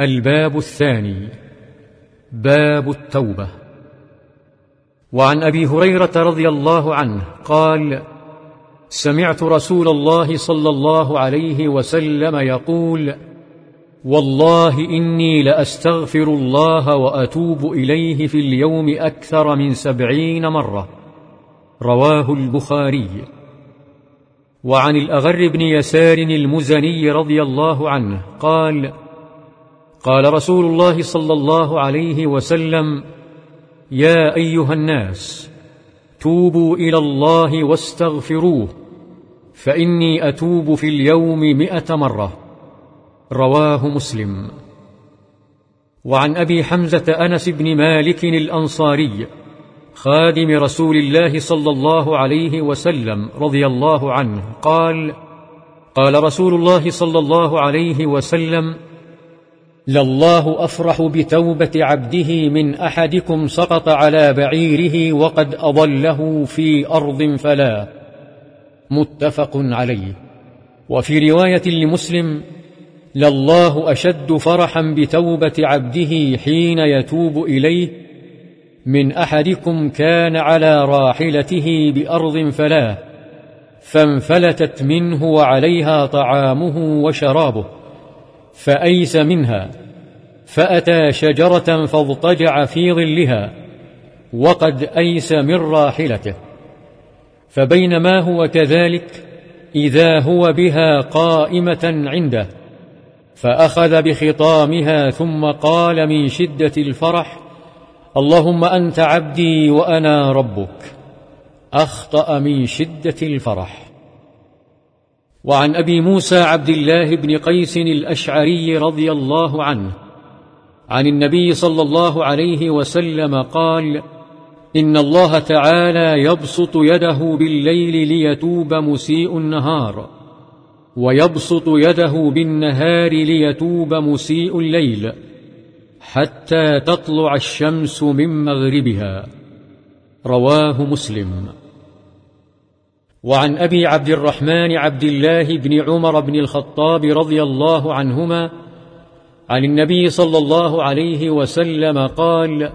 الباب الثاني باب التوبة. وعن أبي هريرة رضي الله عنه قال سمعت رسول الله صلى الله عليه وسلم يقول والله إني لأستغفر الله وأتوب إليه في اليوم أكثر من سبعين مرة. رواه البخاري. وعن الأغر بن يسار المزني رضي الله عنه قال قال رسول الله صلى الله عليه وسلم يا أيها الناس توبوا إلى الله واستغفروه فإني أتوب في اليوم مئة مرة. رواه مسلم. وعن أبي حمزة أنس بن مالك الأنصاري خادم رسول الله صلى الله عليه وسلم رضي الله عنه قال قال رسول الله صلى الله عليه وسلم لله أفرح بتوبة عبده من أحدكم سقط على بعيره وقد أضله في أرض فلا. متفق عليه. وفي رواية لمسلم لله أشد فرحا بتوبة عبده حين يتوب إليه. من أحدكم كان على راحلته بأرض فلا. فانفلتت منه وعليها طعامه وشرابه. فأيس منها فأتى شجرة فاضطجع في ظلها وقد أيس من راحلته. فبينما هو كذلك إذا هو بها قائمة عنده. فأخذ بخطامها ثم قال من شدة الفرح اللهم أنت عبدي وأنا ربك. أخطأ من شدة الفرح. وعن أبي موسى عبد الله بن قيس الأشعري رضي الله عنه عن النبي صلى الله عليه وسلم قال إن الله تعالى يبسط يده بالليل ليتوب مسيء النهار ويبسط يده بالنهار ليتوب مسيء الليل حتى تطلع الشمس من مغربها. رواه مسلم. وعن أبي عبد الرحمن عبد الله بن عمر بن الخطاب رضي الله عنهما عن النبي صلى الله عليه وسلم قال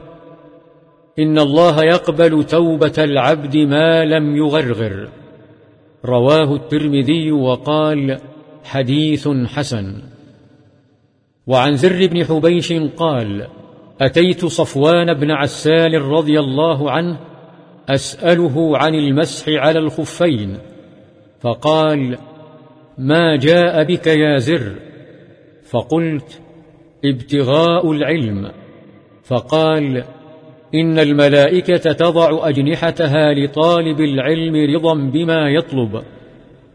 إن الله يقبل توبة العبد ما لم يغرغر. رواه الترمذي وقال حديث حسن. وعن زر بن حبيش قال أتيت صفوان بن عسال رضي الله عنه أسأله عن المسح على الخفين فقال ما جاء بك يا زر؟ فقلت ابتغاء العلم. فقال إن الملائكة تضع أجنحتها لطالب العلم رضا بما يطلب.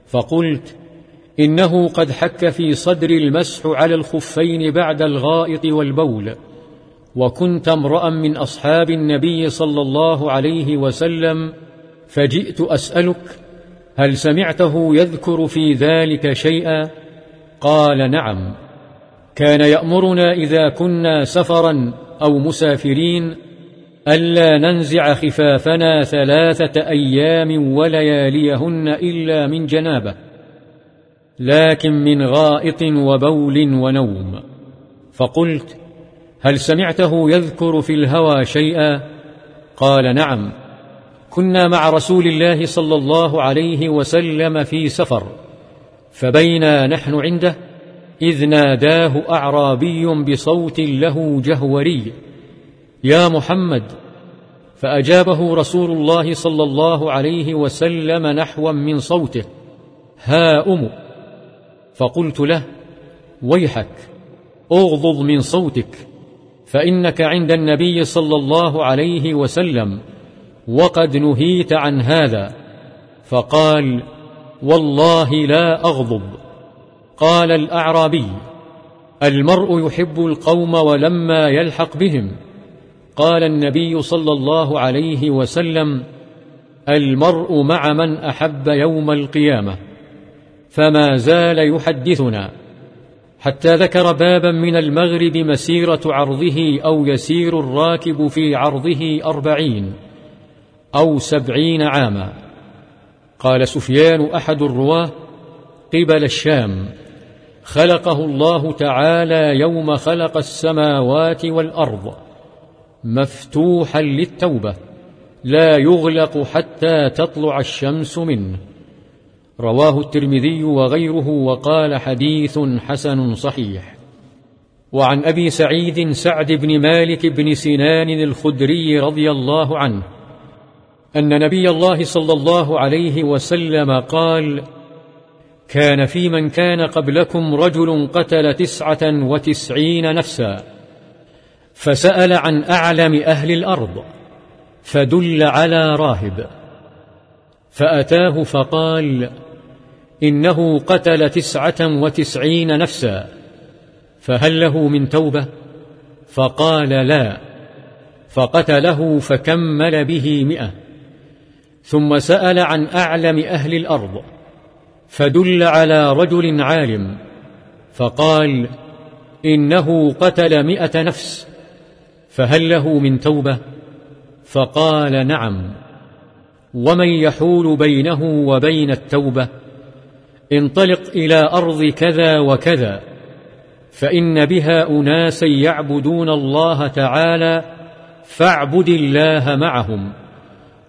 فقلت إنه قد حك في صدر المسح على الخفين بعد الغائط والبول. وكنت امرأ من أصحاب النبي صلى الله عليه وسلم فجئت أسألك هل سمعته يذكر في ذلك شيئا؟ قال نعم. كان يأمرنا إذا كنا سفرا أو مسافرين ألا ننزع خفافنا ثلاثة أيام ولياليهن إلا من جنابة لكن من غائط وبول ونوم. فقلت هل سمعته يذكر في الهوى شيئا؟ قال نعم. كنا مع رسول الله صلى الله عليه وسلم في سفر فبينا نحن عنده إذ ناداه أعرابي بصوت له جهوري. يا محمد فأجابه رسول الله صلى الله عليه وسلم نحوا من صوته ها أم. فقلت له ويحك أغضض من صوتك. فإنك عند النبي صلى الله عليه وسلم وقد نهيت عن هذا. فقال والله لا أغضب. قال الأعرابي المرء يحب القوم ولما يلحق بهم. قال النبي صلى الله عليه وسلم المرء مع من أحب يوم القيامة فما زال يحدثنا. حتى ذكر بابا من المغرب مسيرة عرضه أو يسير الراكب في عرضه أربعين أو سبعين عاما. قال سفيان أحد الرواة قبل الشام خلقه الله تعالى يوم خلق السماوات والأرض مفتوحا للتوبة لا يغلق حتى تطلع الشمس منه. رواه الترمذي وغيره وقال حديث حسن صحيح. وعن أبي سعيد سعد بن مالك بن سنان الخدري رضي الله عنه أن نبي الله صلى الله عليه وسلم قال كان في من كان قبلكم رجل قتل تسعة وتسعين نفسا فسأل عن أعلم أهل الأرض فدل على راهب فأتاه فقال إنه قتل تسعة وتسعين نفسا فهل له من توبة؟ فقال لا فقتله فكمل به مئة. ثم سأل عن أعلم أهل الأرض فدل على رجل عالم فقال إنه قتل مئة نفس فهل له من توبة؟ فقال نعم. ومن يحول بينه وبين التوبة؟ انطلق إلى أرض كذا وكذا فإن بها أناسا يعبدون الله تعالى فاعبد الله معهم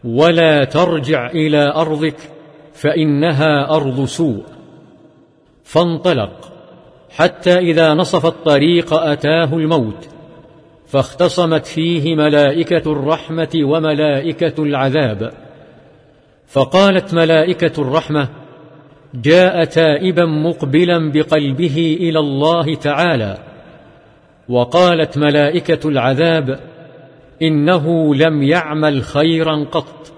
ولا ترجع إلى أرضك فإنها أرض سوء. فانطلق حتى إذا نصف الطريق أتاه الموت فاختصمت فيه ملائكة الرحمة وملائكة العذاب. فقالت ملائكة الرحمة جاء تائبا مقبلا بقلبه إلى الله تعالى وقالت ملائكة العذاب إنه لم يعمل خيرا قط.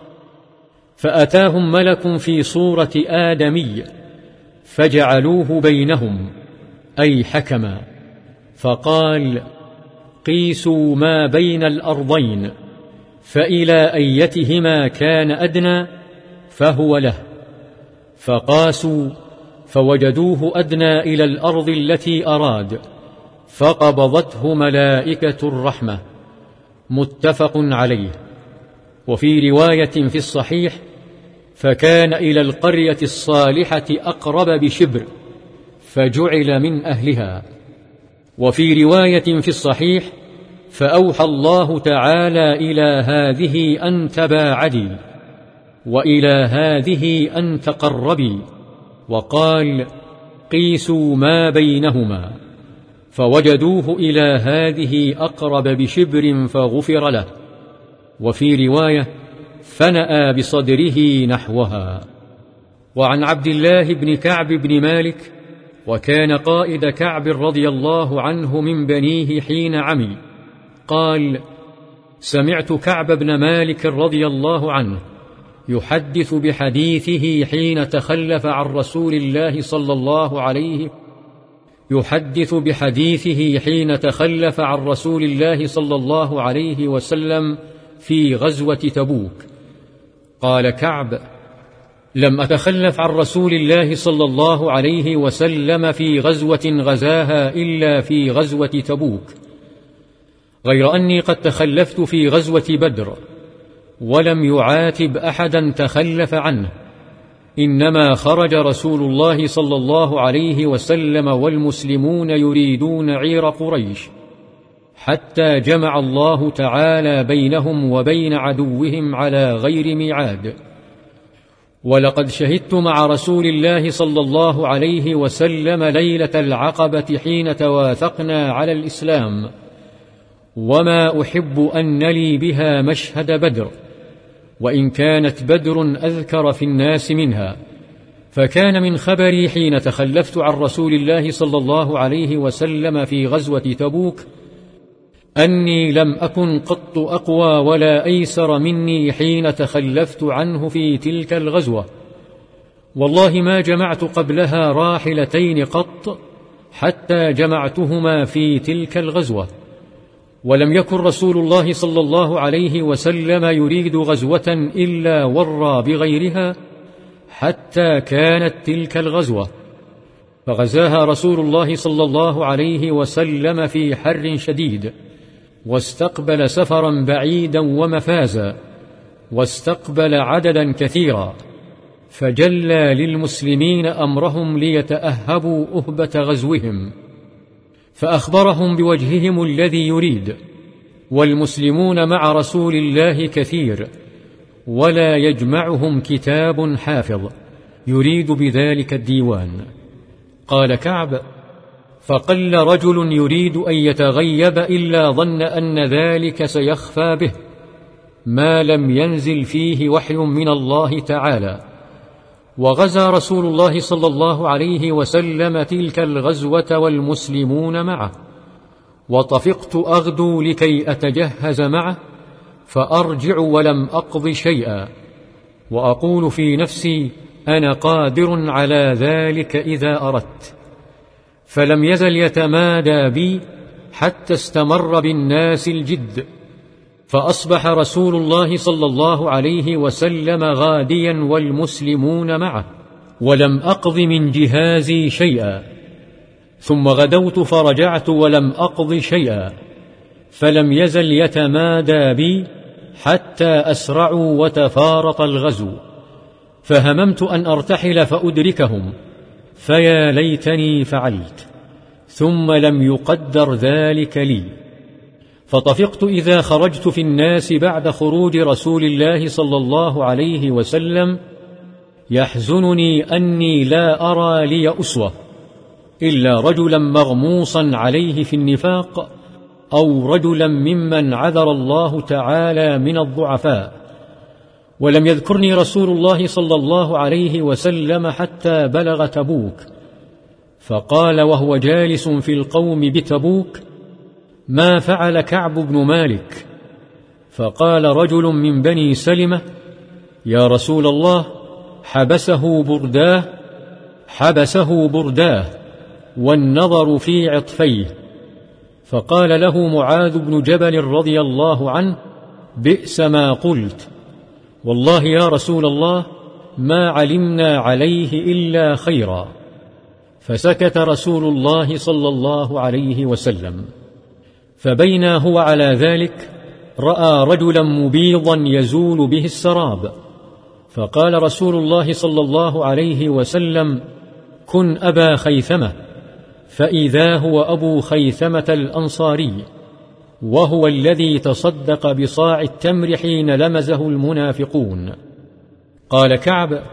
فأتاهم ملك في صورة آدمي فجعلوه بينهم أي حكما. فقال قيسوا ما بين الأرضين فإلى أيتهما كان أدنى فهو له. فقاسوا فوجدوه أدنى إلى الأرض التي أراد فقبضته ملائكة الرحمة متفق عليه. وفي رواية في الصحيح فكان إلى القرية الصالحة أقرب بشبر فجعل من أهلها. وفي رواية في الصحيح فأوحى الله تعالى إلى هذه أن تباعدي. وإلى هذه أن تقربي وقال قيسوا ما بينهما فوجدوه إلى هذه أقرب بشبر فغفر له وفي رواية فنأى بصدره نحوها وعن عبد الله بن كعب بن مالك وكان قائد كعب رضي الله عنه من بنيه حين عمي قال سمعت كعب بن مالك رضي الله عنه يحدث بحديثه حين تخلف عن رسول الله صلى الله عليه يحدث بحديثه حين تخلف عن رسول الله صلى الله عليه وسلم في غزوة تبوك. قال كعب لم أتخلف عن رسول الله صلى الله عليه وسلم في غزوة غزاها إلا في غزوة تبوك. غير أني قد تخلفت في غزوة بدر ولم يعاتب أحدا تخلف عنه. إنما خرج رسول الله صلى الله عليه وسلم والمسلمون يريدون عير قريش حتى جمع الله تعالى بينهم وبين عدوهم على غير ميعاد. ولقد شهدت مع رسول الله صلى الله عليه وسلم ليلة العقبة حين تواثقنا على الإسلام وما أحب أن نلي بها مشهد بدر. وإن كانت بدر أذكر في الناس منها فكان من خبري حين تخلفت عن رسول الله صلى الله عليه وسلم في غزوة تبوك أني لم أكن قط أقوى ولا أيسر مني حين تخلفت عنه في تلك الغزوة. والله ما جمعت قبلها راحلتين قط حتى جمعتهما في تلك الغزوة. ولم يكن رسول الله صلى الله عليه وسلم يريد غزوة إلا ورى بغيرها حتى كانت تلك الغزوة. فغزاها رسول الله صلى الله عليه وسلم في حر شديد واستقبل سفرا بعيدا ومفازا واستقبل عددا كثيرا. فجلى للمسلمين أمرهم ليتأهبوا أهبة غزوهم. فأخبرهم بوجههم الذي يريد. والمسلمون مع رسول الله كثير ولا يجمعهم كتاب حافظ يريد بذلك الديوان. قال كعب فقل رجل يريد أن يتغيب إلا ظن أن ذلك سيخفى به ما لم ينزل فيه وحي من الله تعالى. وغزا رسول الله صلى الله عليه وسلم تلك الغزوة والمسلمون معه. وطفقت أغدو لكي أتجهز معه فأرجع ولم أقض شيئا. وأقول في نفسي أنا قادر على ذلك إذا أردت. فلم يزل يتمادى بي حتى استمر بالناس الجد. فأصبح رسول الله صلى الله عليه وسلم غاديا والمسلمون معه ولم أقض من جهازي شيئا. ثم غدوت فرجعت ولم أقض شيئا فلم يزل يتمادى بي حتى أسرعوا وتفارق الغزو. فهممت أن أرتحل فأدركهم فيا ليتني فعلت ثم لم يقدر ذلك لي. فطفقت إذا خرجت في الناس بعد خروج رسول الله صلى الله عليه وسلم يحزنني أني لا أرى لي أسوة إلا رجلا مغموصا عليه في النفاق أو رجلا ممن عذر الله تعالى من الضعفاء. ولم يذكرني رسول الله صلى الله عليه وسلم حتى بلغ تبوك. فقال وهو جالس في القوم بتبوك ما فعل كعب بن مالك. فقال رجل من بني سلمة يا رسول الله حبسه برداه حبسه برداه والنظر في عطفيه. فقال له معاذ بن جبل رضي الله عنه بئس ما قلت. والله يا رسول الله ما علمنا عليه إلا خيرا. فسكت رسول الله صلى الله عليه وسلم. فبينا هو على ذلك رأى رجلا مبيضا يزول به السراب. فقال رسول الله صلى الله عليه وسلم كن أبا خيثمة. فإذا هو أبو خيثمة الأنصاري وهو الذي تصدق بصاع التمر حين لمزه المنافقون. قال كعب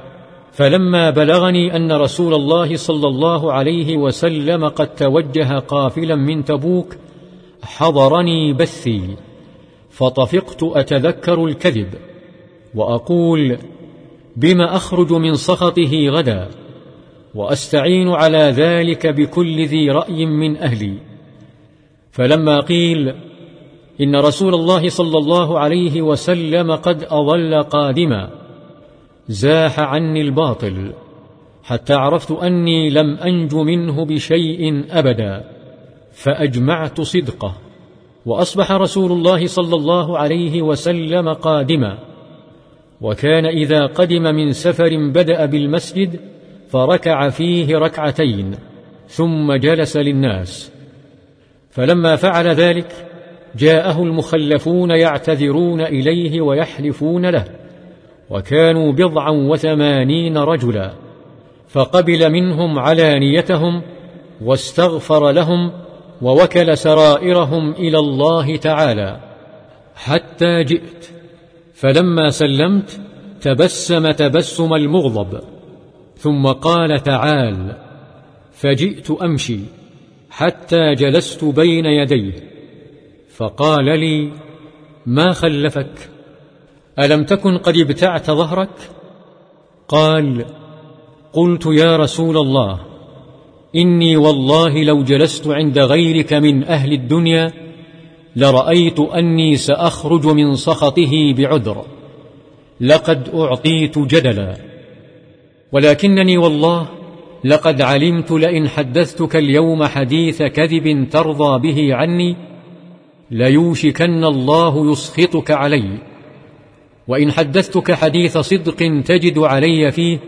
فلما بلغني أن رسول الله صلى الله عليه وسلم قد توجه قافلا من تبوك حضرني بثي فطفقت أتذكر الكذب وأقول بما أخرج من سخطه غدا وأستعين على ذلك بكل ذي رأي من أهلي. فلما قيل إن رسول الله صلى الله عليه وسلم قد أضل قادما زاح عني الباطل حتى عرفت أني لم أنج منه بشيء أبدا. فأجمعت صدقه وأصبح رسول الله صلى الله عليه وسلم قادما. وكان إذا قدم من سفر بدأ بالمسجد فركع فيه ركعتين ثم جلس للناس. فلما فعل ذلك جاءه المخلفون يعتذرون إليه ويحلفون له وكانوا بضعا وثمانين رجلا. فقبل منهم علانيتهم واستغفر لهم ووكل سرائرهم إلى الله تعالى حتى جئت. فلما سلمت تبسم تبسم المغضب ثم قال تعال فجئت أمشي حتى جلست بين يديه. فقال لي ما خلفك؟ ألم تكن قد ابتعت ظهرك؟ قال قلت يا رسول الله إني والله لو جلست عند غيرك من أهل الدنيا لرأيت أني سأخرج من سخطه بعذر. لقد أعطيت جدلا. ولكنني والله لقد علمت لئن حدثتك اليوم حديث كذب ترضى به عني ليوشكن الله يسخطك علي. وإن حدثتك حديث صدق تجد علي فيه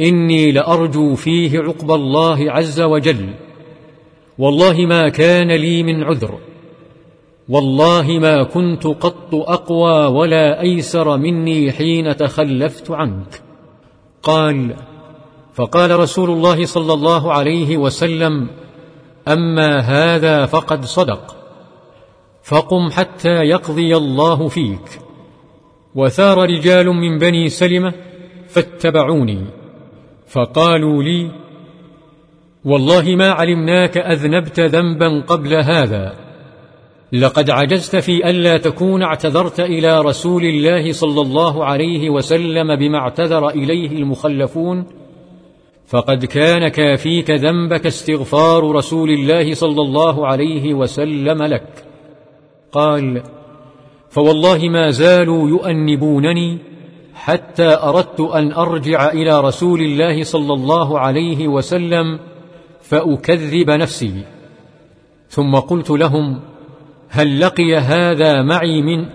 إني لأرجو فيه عقب الله عز وجل. والله ما كان لي من عذر. والله ما كنت قط أقوى ولا أيسر مني حين تخلفت عنك. قال فقال رسول الله صلى الله عليه وسلم أما هذا فقد صدق. فقم حتى يقضي الله فيك. وثار رجال من بني سلمة فاتبعوني. فقالوا لي والله ما علمناك أذنبت ذنبا قبل هذا. لقد عجزت في ألا تكون اعتذرت إلى رسول الله صلى الله عليه وسلم بما اعتذر إليه المخلفون. فقد كان كافيك ذنبك استغفار رسول الله صلى الله عليه وسلم لك. قال فوالله ما زالوا يؤنبونني حتى أردت أن أرجع إلى رسول الله صلى الله عليه وسلم فأكذب نفسي. ثم قلت لهم هل لقي هذا معي من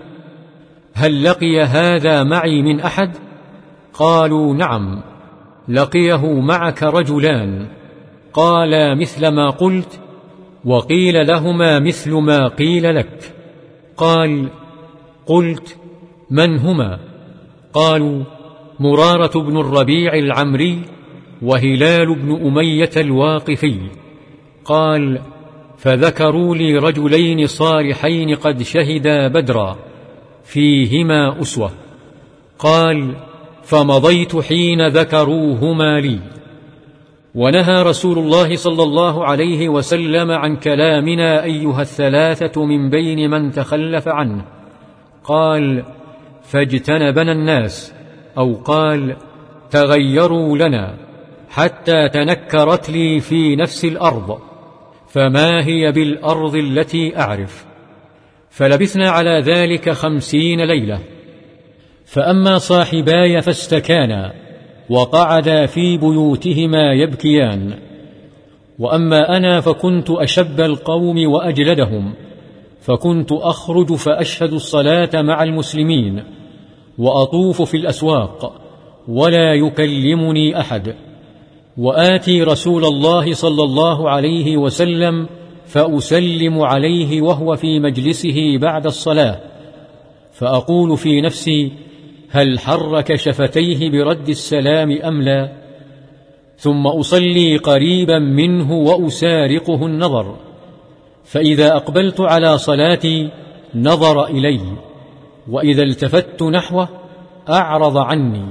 هل لقي هذا معي من أحد؟ قالوا نعم لقيه معك رجلان. قالا مثل ما قلت وقيل لهما مثل ما قيل لك. قال قلت من هما؟ قالوا مرارة بن الربيع العمري وهلال بن أمية الواقفي. قال فذكروا لي رجلين صالحين قد شهدا بدرا فيهما أسوة. قال فمضيت حين ذكروهما لي. ونهى رسول الله صلى الله عليه وسلم عن كلامنا أيها الثلاثة من بين من تخلف عنه. قال فاجتنبنا الناس أو قال تغيروا لنا حتى تنكرت لي في نفس الأرض فما هي بالأرض التي أعرف؟ فلبثنا على ذلك خمسين ليلة. فأما صاحباي فاستكانا وقعدا في بيوتهما يبكيان. وأما أنا فكنت أشب القوم وأجلدهم فكنت أخرج فأشهد الصلاة مع المسلمين. وأطوف في الأسواق ولا يكلمني أحد. وآتي رسول الله صلى الله عليه وسلم فأسلم عليه وهو في مجلسه بعد الصلاة. فأقول في نفسي هل حرك شفتيه برد السلام أم لا؟ ثم أصلي قريبا منه وأسارقه النظر. فإذا أقبلت على صلاتي نظر إلي. وإذا التفت نحوه أعرض عني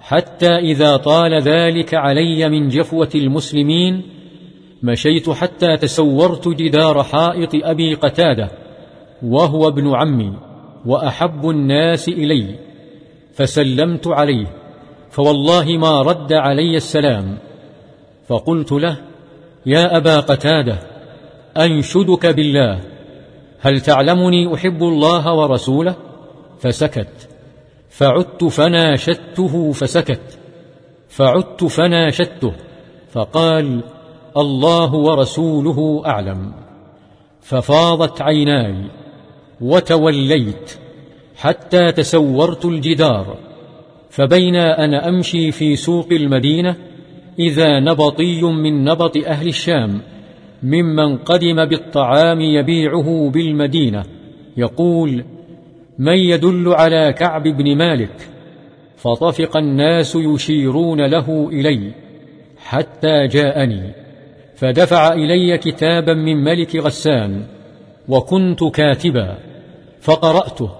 حتى إذا طال ذلك علي من جفوة المسلمين مشيت حتى تسورت جدار حائط أبي قتادة وهو ابن عمي وأحب الناس إلي فسلمت عليه فوالله ما رد علي السلام. فقلت له يا أبا قتادة أنشدك بالله هل تعلمني أحب الله ورسوله؟ فسكت. فعدت فناشدته فسكت. فعدت فناشدته فقال الله ورسوله أعلم. ففاضت عيناي وتوليت حتى تسورت الجدار. فبينا أنا أمشي في سوق المدينة إذا نبطي من نبط أهل الشام ممن قدم بالطعام يبيعه بالمدينة. يقول من يدل على كعب بن مالك فطفق الناس يشيرون له إلي حتى جاءني فدفع إلي كتابا من ملك غسان وكنت كاتبا فقرأته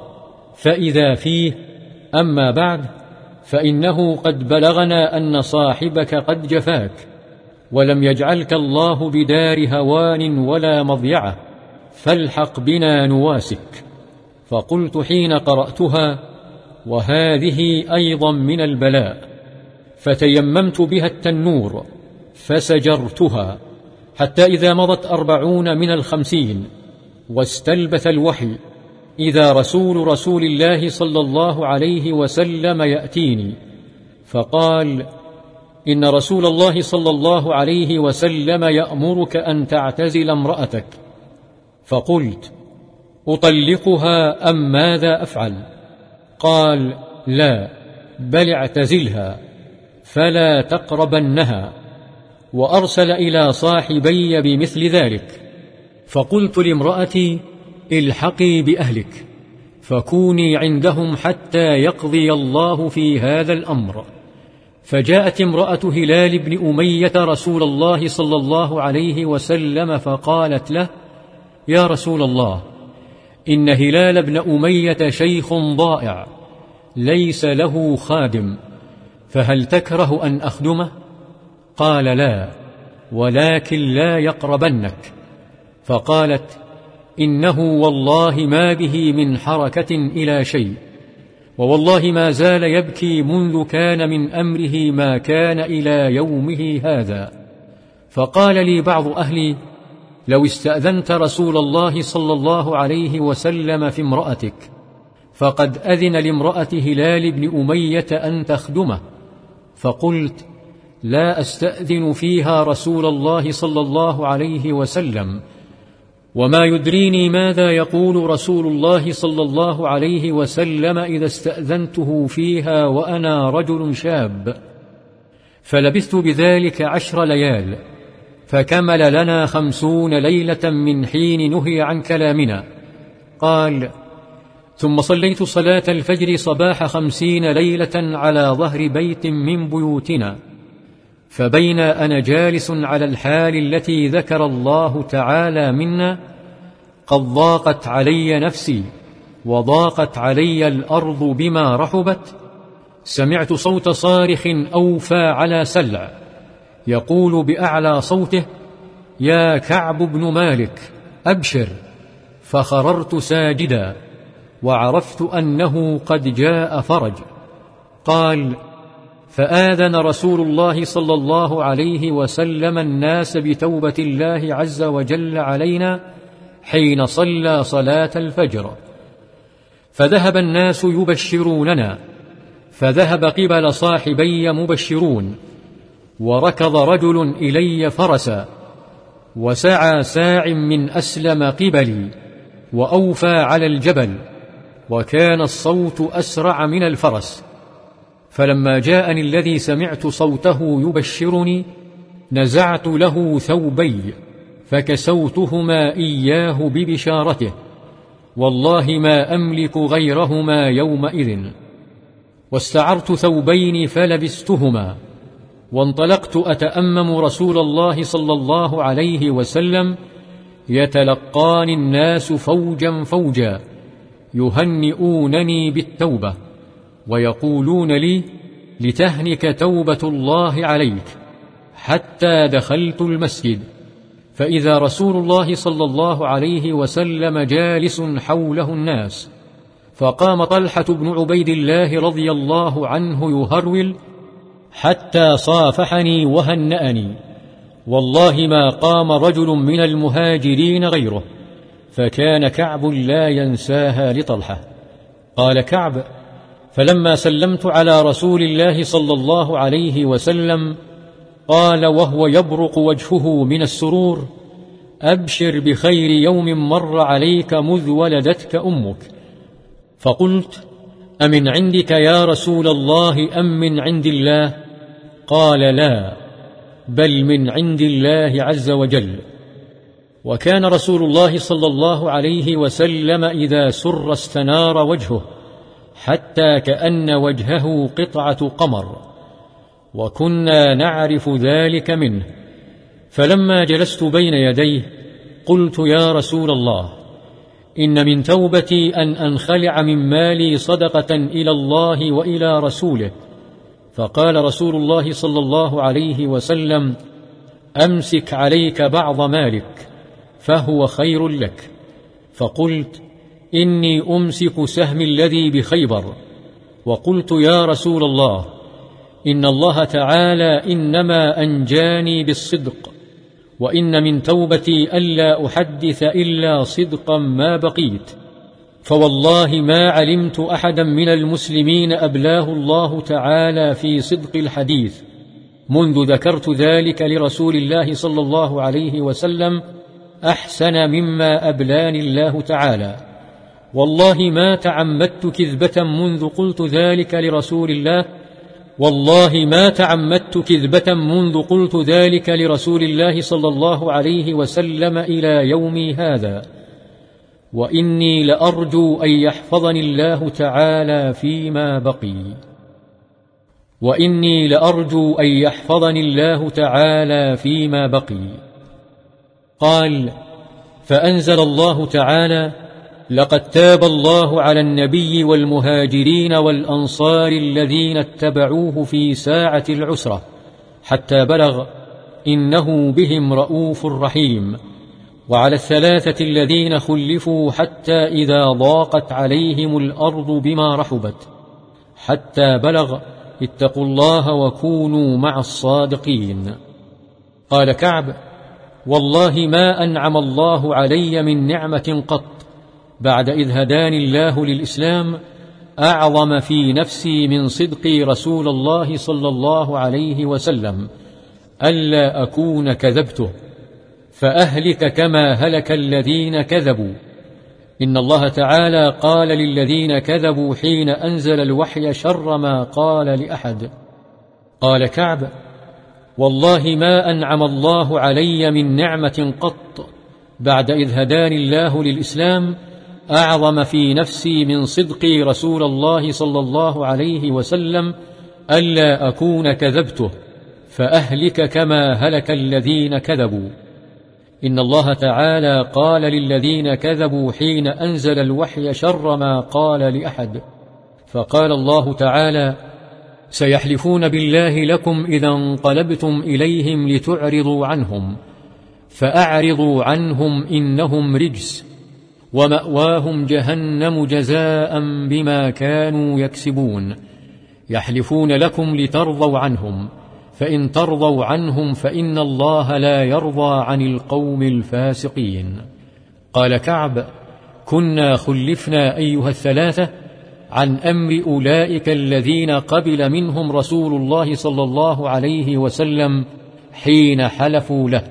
فإذا فيه أما بعد فإنه قد بلغنا أن صاحبك قد جفاك ولم يجعلك الله بدار هوان ولا مضيعة فالحق بنا نواسك. فقلت حين قرأتها وهذه أيضا من البلاء. فتيممت بها التنور فسجرتها حتى إذا مضت أربعون من الخمسين واستلبث الوحي إذا رسول رسول الله صلى الله عليه وسلم يأتيني فقال إن رسول الله صلى الله عليه وسلم يأمرك أن تعتزل امرأتك. فقلت أطلقها أم ماذا أفعل؟ قال لا بل اعتزلها فلا تقربنها وأرسل إلى صاحبي بمثل ذلك. فقلت لامرأتي الحقي بأهلك فكوني عندهم حتى يقضي الله في هذا الأمر. فجاءت امرأة هلال بن أمية رسول الله صلى الله عليه وسلم فقالت له يا رسول الله إن هلال بن أمية شيخ ضائع ليس له خادم فهل تكره أن أخدمه؟ قال لا ولكن لا يقربنك. فقالت إنه والله ما به من حركة إلى شيء ووالله ما زال يبكي منذ كان من أمره ما كان إلى يومه هذا. فقال لي بعض أهلي لو استأذنت رسول الله صلى الله عليه وسلم في امرأتك فقد أذن لامرأة هلال بن أمية أن تخدمه فقلت لا أستأذن فيها رسول الله صلى الله عليه وسلم وما يدريني ماذا يقول رسول الله صلى الله عليه وسلم إذا استأذنته فيها وأنا رجل شاب. فلبثت بذلك عشر ليال فكمل لنا خمسون ليلة من حين نهي عن كلامنا. قال ثم صليت صلاة الفجر صباح خمسين ليلة على ظهر بيت من بيوتنا. فبين أنا جالس على الحال التي ذكر الله تعالى منا قد ضاقت علي نفسي وضاقت علي الأرض بما رحبت. سمعت صوت صارخ أوفى على سلع. يقول بأعلى صوته يا كعب بن مالك أبشر فخررت ساجدا وعرفت أنه قد جاء فرج. قال فآذن رسول الله صلى الله عليه وسلم الناس بتوبة الله عز وجل علينا حين صلى صلاة الفجر. فذهب الناس يبشروننا فذهب قبل صاحبي مبشرون وركض رجل إلي فرسا وسعى ساع من أسلم قبلي وأوفى على الجبل وكان الصوت أسرع من الفرس. فلما جاءني الذي سمعت صوته يبشرني نزعت له ثوبي فكسوتهما إياه ببشارته والله ما أملك غيرهما يومئذ. واستعرت ثوبين فلبستهما. وانطلقت أتأمم رسول الله صلى الله عليه وسلم يتلقاني الناس فوجا فوجا يهنئونني بالتوبة ويقولون لي لتهنك توبة الله عليك حتى دخلت المسجد. فإذا رسول الله صلى الله عليه وسلم جالس حوله الناس فقام طلحة بن عبيد الله رضي الله عنه يهرول حتى صافحني وهنأني. والله ما قام رجل من المهاجرين غيره فكان كعب لا ينساها لطلحة. قال كعب فلما سلمت على رسول الله صلى الله عليه وسلم قال وهو يبرق وجهه من السرور أبشر بخير يوم مر عليك مذ ولدتك أمك. فقلت أمن عندك يا رسول الله أم من عند الله؟ قال لا بل من عند الله عز وجل. وكان رسول الله صلى الله عليه وسلم إذا سر استنار وجهه حتى كأن وجهه قطعة قمر. وكنا نعرف ذلك منه. فلما جلست بين يديه قلت يا رسول الله إن من توبتي أن أنخلع من مالي صدقة إلى الله وإلى رسوله. فقال رسول الله صلى الله عليه وسلم أمسك عليك بعض مالك فهو خير لك. فقلت إني أمسك سهم الذي بخيبر. وقلت يا رسول الله إن الله تعالى إنما أنجاني بالصدق. وإن من توبتي ألا أحدث إلا صدقا ما بقيت. فوالله ما علمت أحدا من المسلمين أبلاه الله تعالى في صدق الحديث. منذ ذكرت ذلك لرسول الله صلى الله عليه وسلم أحسن مما أبلاني الله تعالى. والله ما تعمدت كذبة منذ قلت ذلك لرسول الله والله ما تعمدت كذبة منذ قلت ذلك لرسول الله صلى الله عليه وسلم إلى يومي هذا. وإني لأرجو أن يحفظني الله تعالى فيما بقي. وإني لأرجو أن يحفظني الله تعالى فيما بقي. قال فأنزل الله تعالى لقد تاب الله على النبي والمهاجرين والأنصار الذين اتبعوه في ساعة العسرة حتى بلغ إنه بهم رؤوف رحيم. وعلى الثلاثة الذين خلفوا حتى إذا ضاقت عليهم الأرض بما رحبت حتى بلغ اتقوا الله وكونوا مع الصادقين. قال كعب والله ما أنعم الله علي من نعمة قط بعد إذ هداني الله للإسلام أعظم في نفسي من صدقي رسول الله صلى الله عليه وسلم ألا أكون كذبته فأهلك كما هلك الذين كذبوا. إن الله تعالى قال للذين كذبوا حين أنزل الوحي شر ما قال لأحد. قال كعب والله ما أنعم الله علي من نعمة قط بعد إذ هداني الله للإسلام أعظم في نفسي من صدقي رسول الله صلى الله عليه وسلم ألا أكون كذبته فأهلك كما هلك الذين كذبوا. إن الله تعالى قال للذين كذبوا حين أنزل الوحي شر ما قال لأحد. فقال الله تعالى سيحلفون بالله لكم إذا انقلبتم إليهم لتعرضوا عنهم فأعرضوا عنهم إنهم رجس. ومأواهم جهنم جزاء بما كانوا يكسبون. يحلفون لكم لترضوا عنهم. فإن ترضوا عنهم فإن الله لا يرضى عن القوم الفاسقين. قال كعب كنا خلفنا أيها الثلاثة عن أمر أولئك الذين قبل منهم رسول الله صلى الله عليه وسلم حين حلفوا له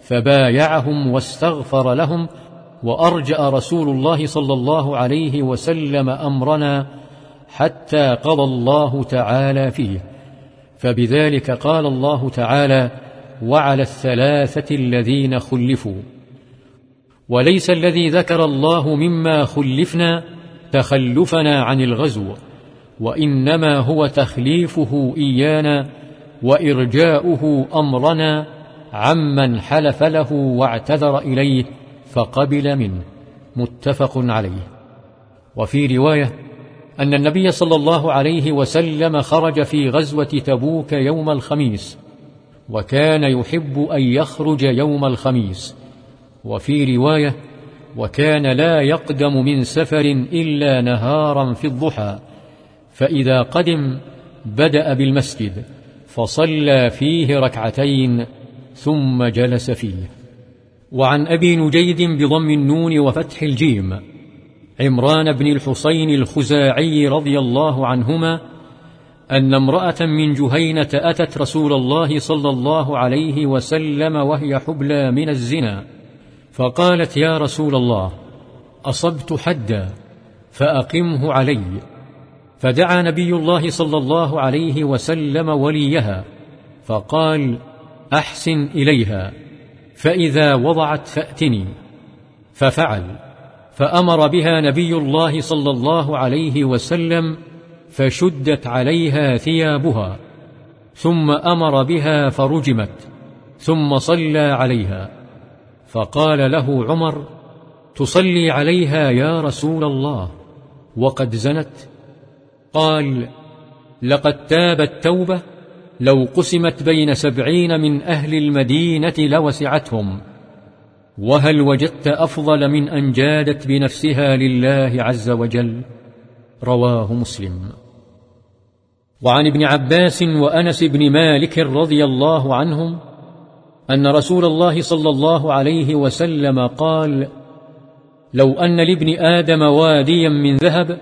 فبايعهم واستغفر لهم وأرجأ رسول الله صلى الله عليه وسلم أمرنا حتى قضى الله تعالى فيه. فبذلك قال الله تعالى وعلى الثلاثة الذين خلفوا وليس الذي ذكر الله مما خلفنا تخلفنا عن الغزو وإنما هو تخليفه إيانا وإرجاؤه أمرنا عمن حلف له واعتذر إليه فقبل منه. متفق عليه. وفي رواية أن النبي صلى الله عليه وسلم خرج في غزوة تبوك يوم الخميس وكان يحب أن يخرج يوم الخميس. وفي رواية وكان لا يقدم من سفر إلا نهارا في الضحى. فإذا قدم بدأ بالمسجد فصلى فيه ركعتين ثم جلس فيه. وعن أبي نجيد بضم النون وفتح الجيم عمران بن الحسين الخزاعي رضي الله عنهما أن امرأة من جهينة أتت رسول الله صلى الله عليه وسلم وهي حبلى من الزنا فقالت يا رسول الله أصبت حدا فأقمه علي فدعا نبي الله صلى الله عليه وسلم وليها فقال أحسن إليها. فإذا وضعت فأتني. ففعل. فأمر بها نبي الله صلى الله عليه وسلم فشدت عليها ثيابها. ثم أمر بها فرجمت. ثم صلى عليها. فقال له عمر تصلي عليها يا رسول الله. وقد زنت. قال لقد تابت توبة لو قسمت بين سبعين من أهل المدينة لوسعتهم. وهل وجدت أفضل من أن جادت بنفسها لله عز وجل؟ رواه مسلم. وعن ابن عباس وأنس بن مالك رضي الله عنهم أن رسول الله صلى الله عليه وسلم قال لو أن لابن آدم واديا من ذهب